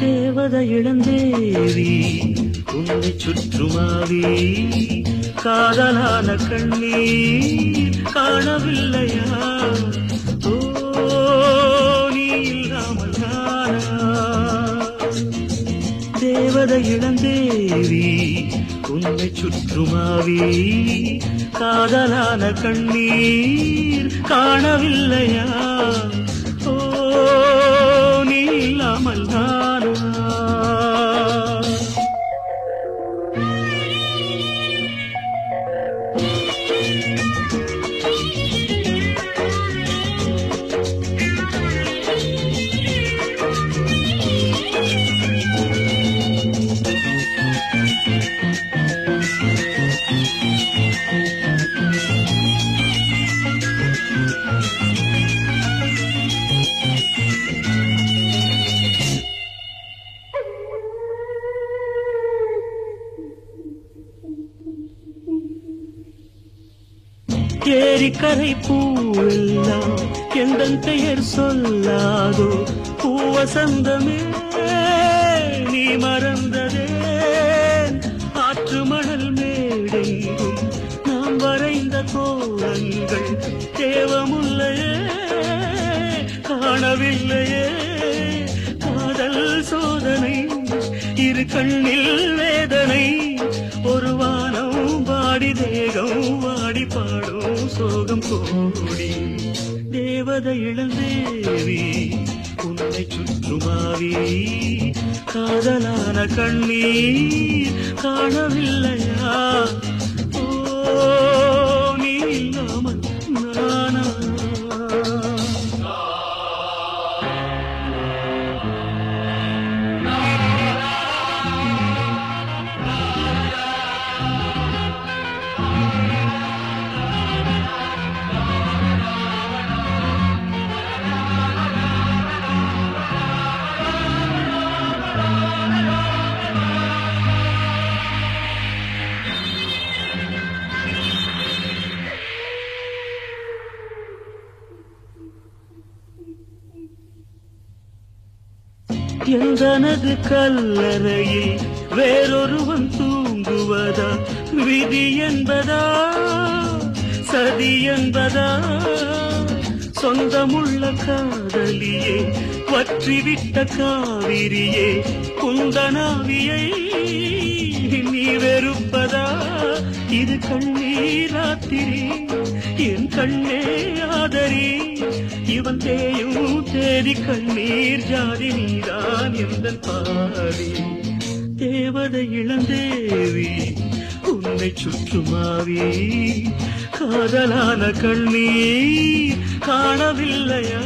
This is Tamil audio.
தேவத இளந்தேவி உன்னை சுற்றுமாவி காதலான கண்ணீர் காணவில்லையா? ஓ நீ இல்லாமல் தேவதை இளந்தேவி உன்னை சுற்றுமாவி காதலான கண்ணீர் காணவில்லையா? ஓ நீ இல்லாமல் நானா? ஏரிக்கரை பூவெல்லாம் எந்த பெயர் சொல்லாதோ? பூவசந்தமே நீ மறந்ததே. ஆற்று மணல் மேடெங்கும் நாம் வரைந்த கோலங்கள் தேவமுல்லையே காணவில்லையே. காதல் சோதனை இரு கண்ணில் வாடி பாடும் சோகம் கோடி தேவதை இளந்தேவி உன்னை சுற்றுமாவி காதலான கண்ணீர் காணவில்லையா ஓ நீ இல்லாமல் நானா எந்தனது கல்லறையில் வேறொருவன் தூங்குவதா? விதி என்பதா? சதி என்பதா? சொந்தமுள்ள காதலியே வற்றிவிட்ட காவிரியே குந்தனாவியை நீ வெறுப்பதா? இது கண்ணீராத்திரி என் கண்ணே ஆதரி. இவன் தேயும் தேதி கண்ணீர் ஜாதி நீதான் எந்த பாதி. தேவதை இளந்தேவி உன்னை சுற்றுமாவி. காதலான கண்ணீர் காணவில்லையா?